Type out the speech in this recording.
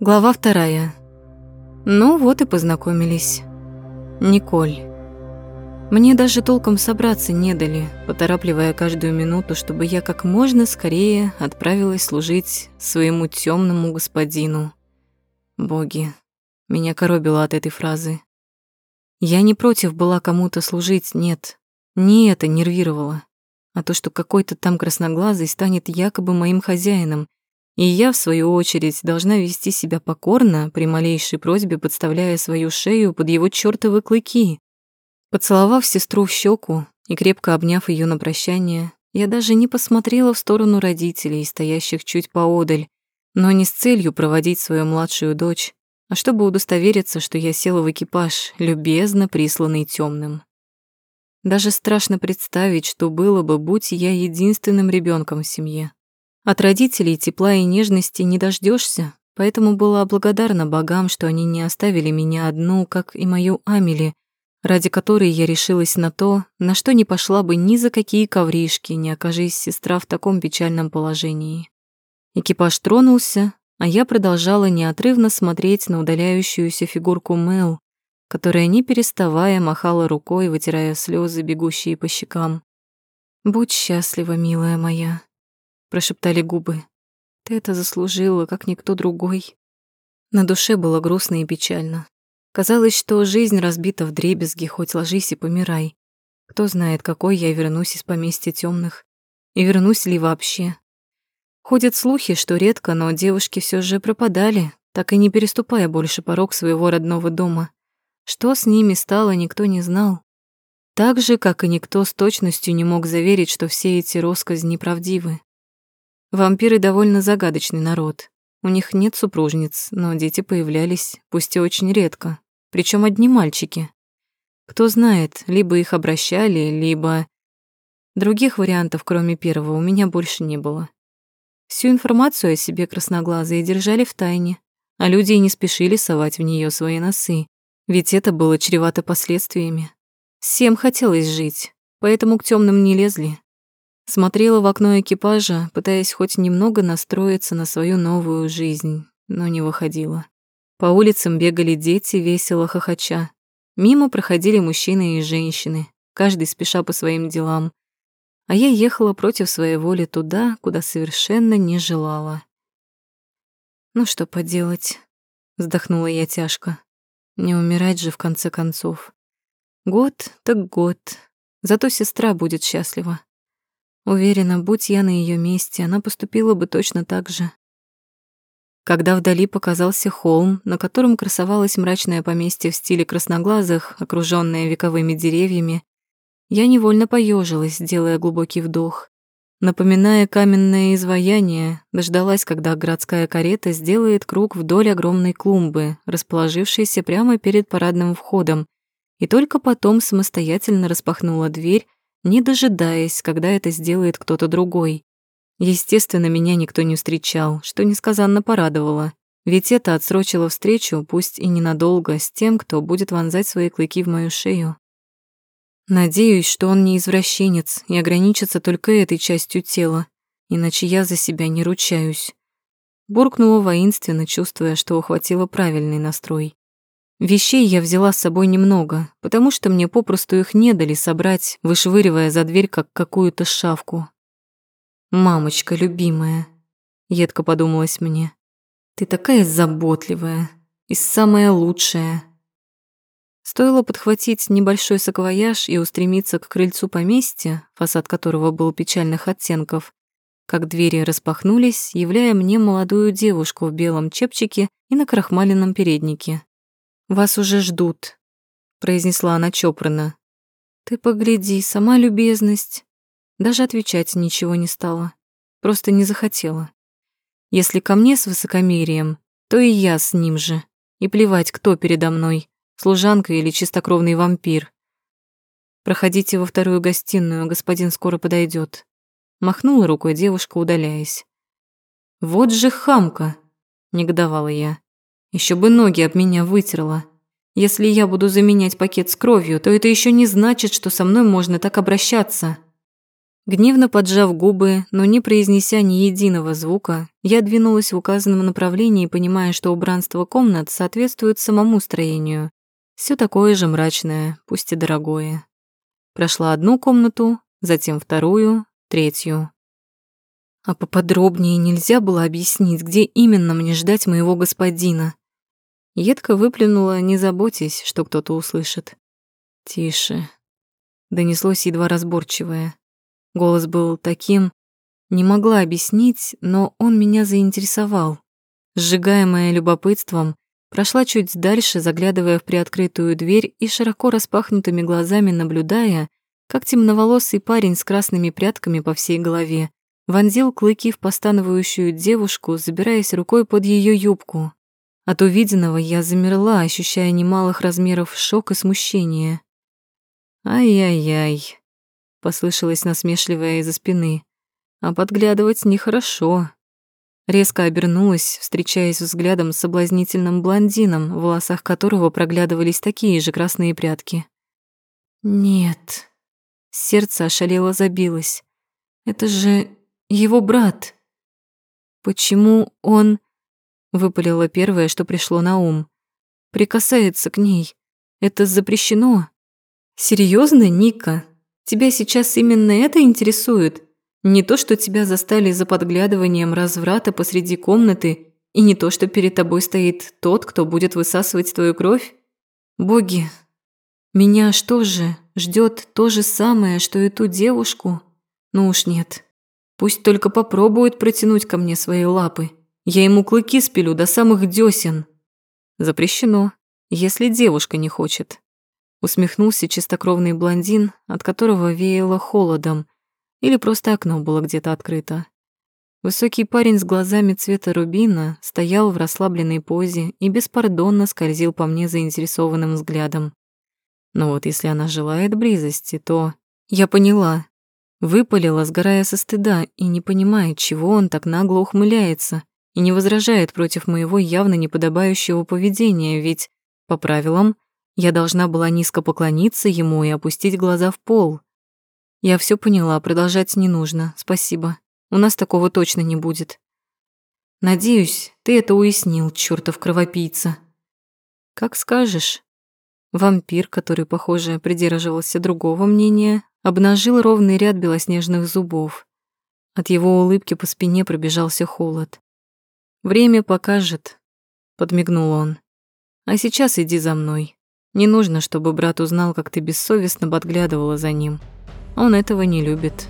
Глава вторая. Ну вот и познакомились. Николь. Мне даже толком собраться не дали, поторапливая каждую минуту, чтобы я как можно скорее отправилась служить своему темному господину. Боги, меня коробило от этой фразы. Я не против была кому-то служить, нет. Не это нервировало, а то, что какой-то там красноглазый станет якобы моим хозяином, и я, в свою очередь, должна вести себя покорно, при малейшей просьбе подставляя свою шею под его чёртовы клыки. Поцеловав сестру в щеку и крепко обняв ее на прощание, я даже не посмотрела в сторону родителей, стоящих чуть поодаль, но не с целью проводить свою младшую дочь, а чтобы удостовериться, что я села в экипаж, любезно присланный темным. Даже страшно представить, что было бы, будь я единственным ребенком в семье. От родителей тепла и нежности не дождешься, поэтому была благодарна богам, что они не оставили меня одну, как и мою Амели, ради которой я решилась на то, на что не пошла бы ни за какие ковришки, не окажись сестра в таком печальном положении. Экипаж тронулся, а я продолжала неотрывно смотреть на удаляющуюся фигурку Мел, которая, не переставая, махала рукой, вытирая слезы, бегущие по щекам. «Будь счастлива, милая моя», прошептали губы. Ты это заслужила, как никто другой. На душе было грустно и печально. Казалось, что жизнь разбита в дребезги, хоть ложись и помирай. Кто знает, какой я вернусь из поместья темных, и вернусь ли вообще. Ходят слухи, что редко, но девушки все же пропадали, так и не переступая больше порог своего родного дома. Что с ними стало, никто не знал. Так же, как и никто с точностью не мог заверить, что все эти россказни правдивы. Вампиры довольно загадочный народ. У них нет супружниц, но дети появлялись, пусть и очень редко, причем одни мальчики. Кто знает, либо их обращали, либо... Других вариантов, кроме первого, у меня больше не было. Всю информацию о себе красноглазые держали в тайне, а люди и не спешили совать в нее свои носы, ведь это было чревато последствиями. Всем хотелось жить, поэтому к темным не лезли, Смотрела в окно экипажа, пытаясь хоть немного настроиться на свою новую жизнь, но не выходила. По улицам бегали дети, весело хохоча. Мимо проходили мужчины и женщины, каждый спеша по своим делам. А я ехала против своей воли туда, куда совершенно не желала. «Ну что поделать?» — вздохнула я тяжко. «Не умирать же в конце концов. Год так год, зато сестра будет счастлива. Уверена, будь я на ее месте, она поступила бы точно так же. Когда вдали показался холм, на котором красовалось мрачное поместье в стиле красноглазых, окружённое вековыми деревьями, я невольно поежилась, делая глубокий вдох. Напоминая каменное изваяние, дождалась, когда городская карета сделает круг вдоль огромной клумбы, расположившейся прямо перед парадным входом, и только потом самостоятельно распахнула дверь не дожидаясь, когда это сделает кто-то другой. Естественно, меня никто не встречал, что несказанно порадовало, ведь это отсрочило встречу, пусть и ненадолго, с тем, кто будет вонзать свои клыки в мою шею. Надеюсь, что он не извращенец и ограничится только этой частью тела, иначе я за себя не ручаюсь. Буркнула воинственно, чувствуя, что ухватила правильный настрой. Вещей я взяла с собой немного, потому что мне попросту их не дали собрать, вышвыривая за дверь как какую-то шавку. «Мамочка любимая», — едко подумалось мне, — «ты такая заботливая и самая лучшая». Стоило подхватить небольшой саквояж и устремиться к крыльцу поместья, фасад которого был печальных оттенков, как двери распахнулись, являя мне молодую девушку в белом чепчике и на крахмаленном переднике. «Вас уже ждут», — произнесла она чопорно. «Ты погляди, сама любезность». Даже отвечать ничего не стала. Просто не захотела. Если ко мне с высокомерием, то и я с ним же. И плевать, кто передо мной, служанка или чистокровный вампир. Проходите во вторую гостиную, господин скоро подойдет. Махнула рукой девушка, удаляясь. «Вот же хамка!» — негодовала я. Еще бы ноги об меня вытерла. Если я буду заменять пакет с кровью, то это еще не значит, что со мной можно так обращаться. Гневно поджав губы, но не произнеся ни единого звука, я двинулась в указанном направлении, понимая, что убранство комнат соответствует самому строению. Все такое же мрачное, пусть и дорогое. Прошла одну комнату, затем вторую, третью. А поподробнее нельзя было объяснить, где именно мне ждать моего господина. Едко выплюнула, не заботясь, что кто-то услышит. «Тише», — донеслось едва разборчивое. Голос был таким... Не могла объяснить, но он меня заинтересовал. Сжигаемая любопытством, прошла чуть дальше, заглядывая в приоткрытую дверь и широко распахнутыми глазами наблюдая, как темноволосый парень с красными прядками по всей голове вонзил клыки в постановающую девушку, забираясь рукой под ее юбку. От увиденного я замерла, ощущая немалых размеров шок и смущение. «Ай-яй-яй», — послышалось насмешливое из-за спины. «А подглядывать нехорошо». Резко обернулась, встречаясь взглядом с соблазнительным блондином, в волосах которого проглядывались такие же красные прядки. «Нет». Сердце ошалело забилось. «Это же его брат». «Почему он...» — выпалило первое, что пришло на ум. «Прикасается к ней. Это запрещено». Серьезно, Ника? Тебя сейчас именно это интересует? Не то, что тебя застали за подглядыванием разврата посреди комнаты, и не то, что перед тобой стоит тот, кто будет высасывать твою кровь? Боги, меня что же, ждет то же самое, что и ту девушку? Ну уж нет. Пусть только попробует протянуть ко мне свои лапы. Я ему клыки спилю до самых десен. Запрещено, если девушка не хочет. Усмехнулся чистокровный блондин, от которого веяло холодом, или просто окно было где-то открыто. Высокий парень с глазами цвета рубина стоял в расслабленной позе и беспардонно скользил по мне заинтересованным взглядом. Но вот если она желает близости, то... Я поняла. Выпалила, сгорая со стыда, и не понимая, чего он так нагло ухмыляется и не возражает против моего явно неподобающего поведения, ведь, по правилам, я должна была низко поклониться ему и опустить глаза в пол. Я все поняла, продолжать не нужно, спасибо. У нас такого точно не будет. Надеюсь, ты это уяснил, чертов кровопийца. Как скажешь. Вампир, который, похоже, придерживался другого мнения, обнажил ровный ряд белоснежных зубов. От его улыбки по спине пробежался холод. «Время покажет», — подмигнул он. «А сейчас иди за мной». Не нужно, чтобы брат узнал, как ты бессовестно подглядывала за ним. Он этого не любит.